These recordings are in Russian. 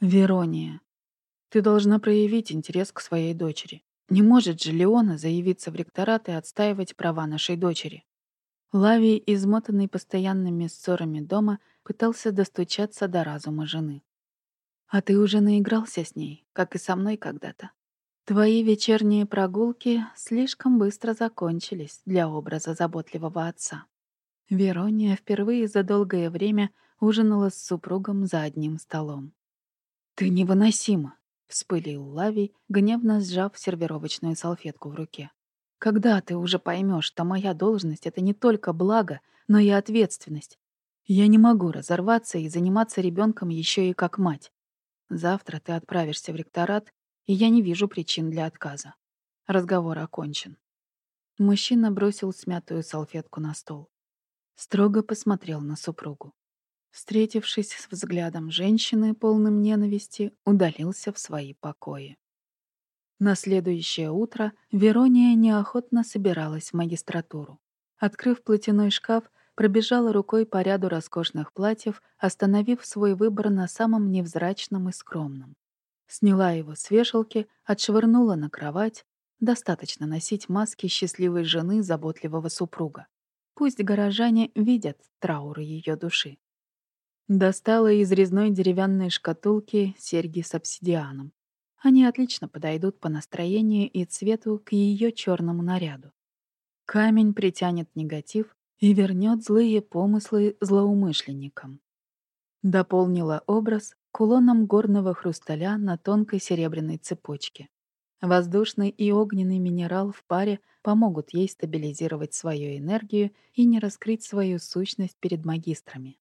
Верония, ты должна проявить интерес к своей дочери. Не может же Леона заявиться в ректорат и отстаивать права нашей дочери. Лавий, измотанный постоянными ссорами дома, пытался достучаться до разума жены. А ты уже наигрался с ней, как и со мной когда-то. Твои вечерние прогулки слишком быстро закончились для образа заботливого отца. Верония впервые за долгое время ужинала с супругом за одним столом. «Ты невыносима!» — вспылил Лавий, гневно сжав сервировочную салфетку в руке. «Когда ты уже поймешь, что моя должность — это не только благо, но и ответственность? Я не могу разорваться и заниматься ребенком еще и как мать. Завтра ты отправишься в ректорат, и я не вижу причин для отказа. Разговор окончен». Мужчина бросил смятую салфетку на стол. Строго посмотрел на супругу. Встретившись с взглядом женщины, полным ненависти, удалился в свои покои. На следующее утро Верония неохотно собиралась в магистратуру. Открыв платяной шкаф, пробежала рукой по ряду роскошных платьев, остановив свой выбор на самом невзрачном и скромном. Сняла его с вешалки, отшвырнула на кровать. Достаточно носить маски счастливой жены заботливого супруга. Пусть горожане видят траур ее души. Достала из резной деревянной шкатулки серьги с обсидианом. Они отлично подойдут по настроению и цвету к ее черному наряду. Камень притянет негатив и вернет злые помыслы злоумышленникам. Дополнила образ кулоном горного хрусталя на тонкой серебряной цепочке. Воздушный и огненный минерал в паре помогут ей стабилизировать свою энергию и не раскрыть свою сущность перед магистрами.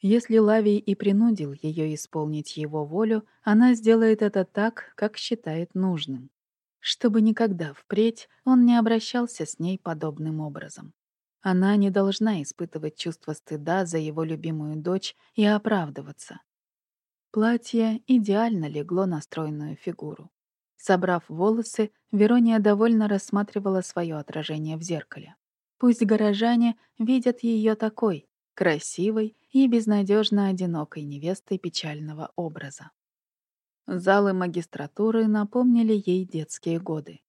Если Лавий и принудил ее исполнить его волю, она сделает это так, как считает нужным. Чтобы никогда впредь он не обращался с ней подобным образом. Она не должна испытывать чувство стыда за его любимую дочь и оправдываться. Платье идеально легло на стройную фигуру. Собрав волосы, Верония довольно рассматривала свое отражение в зеркале. Пусть горожане видят ее такой, красивой и безнадежно одинокой невестой печального образа. Залы магистратуры напомнили ей детские годы.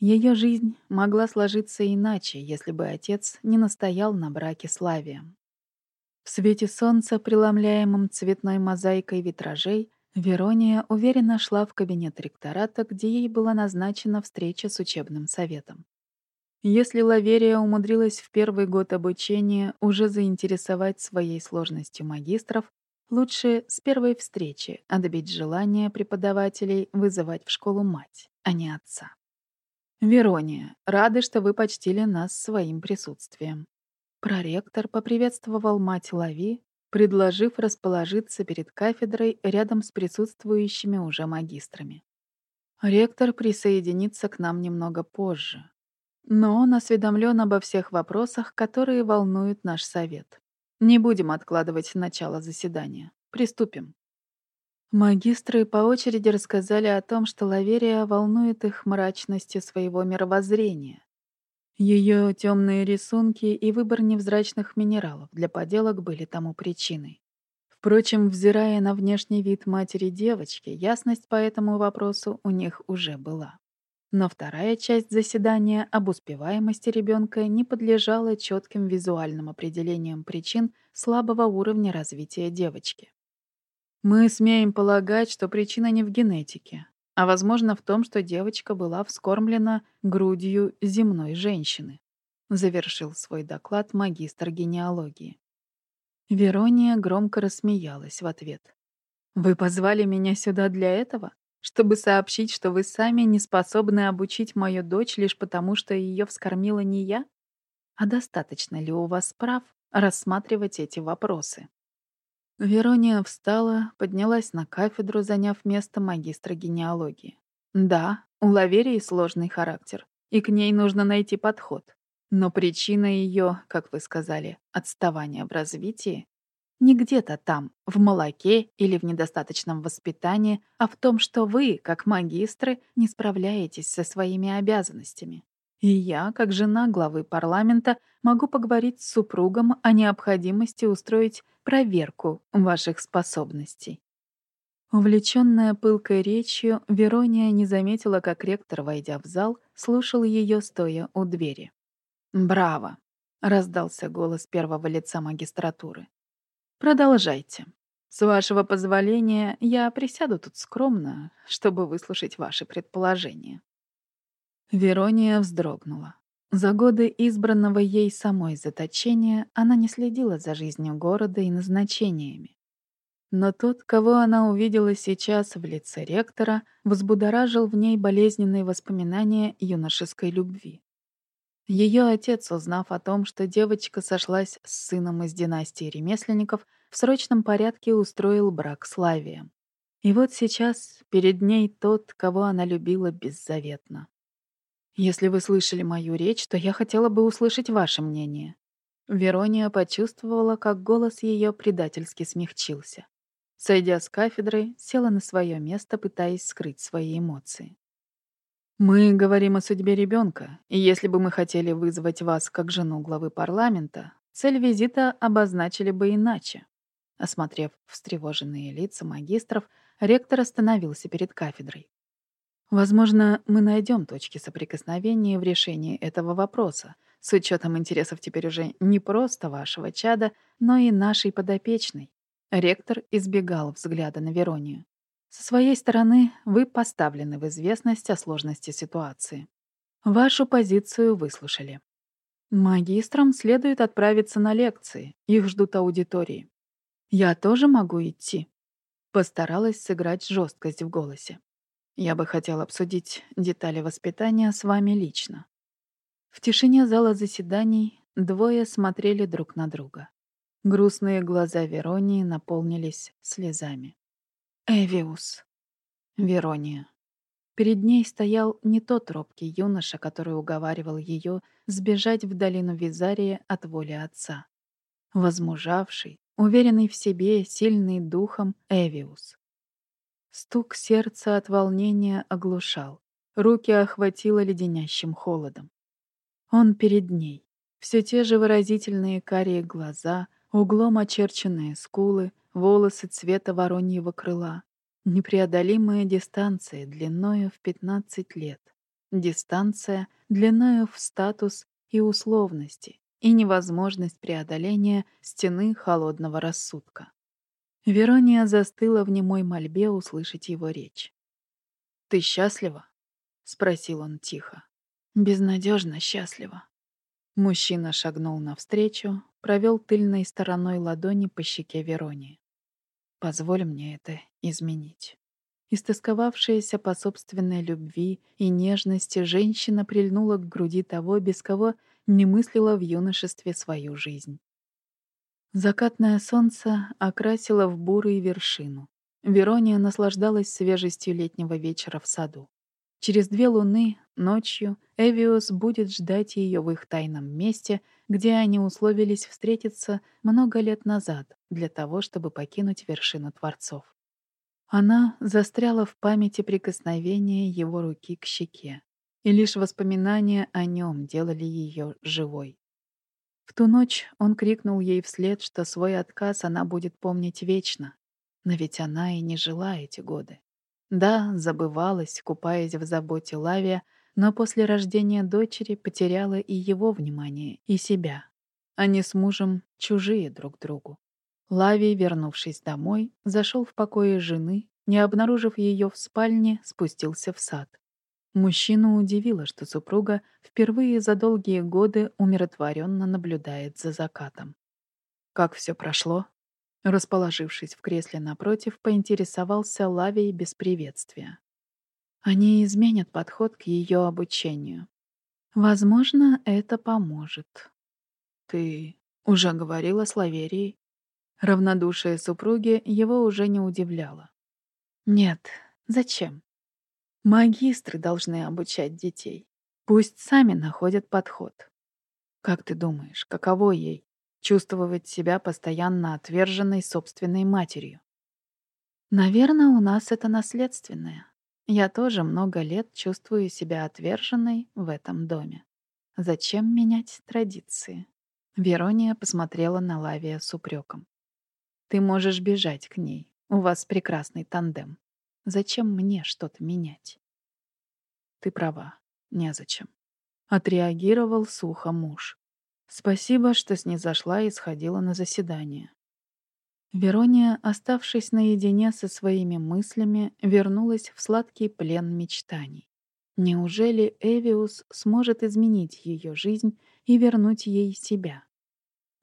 Ее жизнь могла сложиться иначе, если бы отец не настоял на браке с Лавием. В свете солнца, преломляемом цветной мозаикой витражей, Верония уверенно шла в кабинет ректората, где ей была назначена встреча с учебным советом. Если Лаверия умудрилась в первый год обучения уже заинтересовать своей сложностью магистров, лучше с первой встречи отбить желание преподавателей вызывать в школу мать, а не отца. «Верония, рады, что вы почтили нас своим присутствием». Проректор поприветствовал мать Лави, предложив расположиться перед кафедрой рядом с присутствующими уже магистрами. Ректор присоединится к нам немного позже, но он осведомлен обо всех вопросах, которые волнуют наш совет. Не будем откладывать начало заседания. Приступим. Магистры по очереди рассказали о том, что Лаверия волнует их мрачностью своего мировоззрения. Ее темные рисунки и выбор невзрачных минералов для поделок были тому причиной. Впрочем, взирая на внешний вид матери девочки, ясность по этому вопросу у них уже была. Но вторая часть заседания об успеваемости ребенка не подлежала четким визуальным определениям причин слабого уровня развития девочки. Мы смеем полагать, что причина не в генетике, а, возможно, в том, что девочка была вскормлена грудью земной женщины, завершил свой доклад магистр генеалогии. Верония громко рассмеялась в ответ. «Вы позвали меня сюда для этого? Чтобы сообщить, что вы сами не способны обучить мою дочь лишь потому, что ее вскормила не я? А достаточно ли у вас прав рассматривать эти вопросы? Верония встала, поднялась на кафедру, заняв место магистра генеалогии. Да, у Лаверии сложный характер, и к ней нужно найти подход. Но причина ее, как вы сказали, отставания в развитии не где-то там, в молоке или в недостаточном воспитании, а в том, что вы, как магистры, не справляетесь со своими обязанностями. И я, как жена главы парламента, могу поговорить с супругом о необходимости устроить проверку ваших способностей. Увлечённая пылкой речью, Верония не заметила, как ректор, войдя в зал, слушал её, стоя у двери. «Браво!» — раздался голос первого лица магистратуры. «Продолжайте. С вашего позволения, я присяду тут скромно, чтобы выслушать ваши предположения». Верония вздрогнула. За годы избранного ей самой заточения она не следила за жизнью города и назначениями. Но тот, кого она увидела сейчас в лице ректора, взбудоражил в ней болезненные воспоминания юношеской любви. Ее отец, узнав о том, что девочка сошлась с сыном из династии ремесленников, в срочном порядке устроил брак с Лавием. И вот сейчас перед ней тот, кого она любила беззаветно. Если вы слышали мою речь, то я хотела бы услышать ваше мнение. Верония почувствовала, как голос ее предательски смягчился. Сойдя с кафедры, села на свое место, пытаясь скрыть свои эмоции. «Мы говорим о судьбе ребенка, и если бы мы хотели вызвать вас как жену главы парламента, цель визита обозначили бы иначе». Осмотрев встревоженные лица магистров, ректор остановился перед кафедрой. Возможно, мы найдем точки соприкосновения в решении этого вопроса, с учетом интересов теперь уже не просто вашего чада, но и нашей подопечной. Ректор избегал взгляда на Веронию. Со своей стороны, вы поставлены в известность о сложности ситуации. Вашу позицию выслушали. Магистрам следует отправиться на лекции, их ждут аудитории. Я тоже могу идти. Постаралась сыграть жесткость в голосе. Я бы хотел обсудить детали воспитания с вами лично. В тишине зала заседаний двое смотрели друг на друга. Грустные глаза Веронии наполнились слезами. Эвиус. Верония. Перед ней стоял не тот робкий юноша, который уговаривал ее сбежать в долину Визария от воли отца. Возмужавший, уверенный в себе, сильный духом Эвиус. Стук сердца от волнения оглушал. Руки охватило леденящим холодом. Он перед ней. Все те же выразительные карие глаза, углом очерченные скулы, волосы цвета вороньего крыла. Непреодолимая дистанция длиною в 15 лет. Дистанция длиною в статус и условности и невозможность преодоления стены холодного рассудка. Верония застыла в немой мольбе услышать его речь. «Ты счастлива?» — спросил он тихо. «Безнадежно счастлива». Мужчина шагнул навстречу, провел тыльной стороной ладони по щеке Веронии. «Позволь мне это изменить». Истосковавшаяся по собственной любви и нежности женщина прильнула к груди того, без кого не мыслила в юношестве свою жизнь. Закатное солнце окрасило в бурый вершину. Верония наслаждалась свежестью летнего вечера в саду. Через две луны, ночью, Эвиус будет ждать ее в их тайном месте, где они условились встретиться много лет назад для того, чтобы покинуть вершину Творцов. Она застряла в памяти прикосновения его руки к щеке, и лишь воспоминания о нем делали ее живой. В ту ночь он крикнул ей вслед, что свой отказ она будет помнить вечно. Но ведь она и не жила эти годы. Да, забывалась, купаясь в заботе Лавия, но после рождения дочери потеряла и его внимание, и себя. Они с мужем чужие друг другу. Лавий, вернувшись домой, зашел в покое жены, не обнаружив ее в спальне, спустился в сад. Мужчину удивило, что супруга впервые за долгие годы умиротворенно наблюдает за закатом. Как все прошло? Расположившись в кресле напротив, поинтересовался Лавей без приветствия. Они изменят подход к ее обучению. Возможно, это поможет. Ты уже говорила с Лаверией? Равнодушие супруги его уже не удивляло. Нет, зачем? Магистры должны обучать детей. Пусть сами находят подход. Как ты думаешь, каково ей чувствовать себя постоянно отверженной собственной матерью? Наверное, у нас это наследственное. Я тоже много лет чувствую себя отверженной в этом доме. Зачем менять традиции? Верония посмотрела на Лавия с упреком. Ты можешь бежать к ней, У вас прекрасный тандем. Зачем мне что-то менять? Ты права, незачем. Отреагировал сухо муж. Спасибо, что снизошла и сходила на заседание. Верония, оставшись наедине со своими мыслями, вернулась в сладкий плен мечтаний. Неужели Эвиус сможет изменить ее жизнь и вернуть ей себя?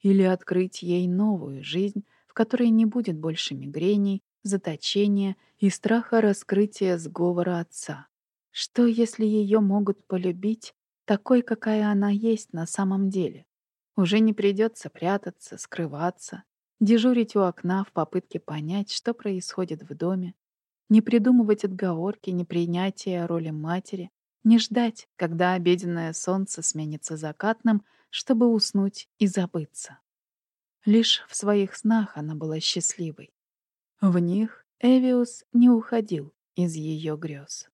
Или открыть ей новую жизнь, в которой не будет больше мигрений, заточения и страха раскрытия сговора отца? Что, если ее могут полюбить такой, какая она есть на самом деле? Уже не придется прятаться, скрываться, дежурить у окна в попытке понять, что происходит в доме, не придумывать отговорки, не принятия роли матери, не ждать, когда обеденное солнце сменится закатным, чтобы уснуть и забыться. Лишь в своих снах она была счастливой. В них Эвиус не уходил из ее грез.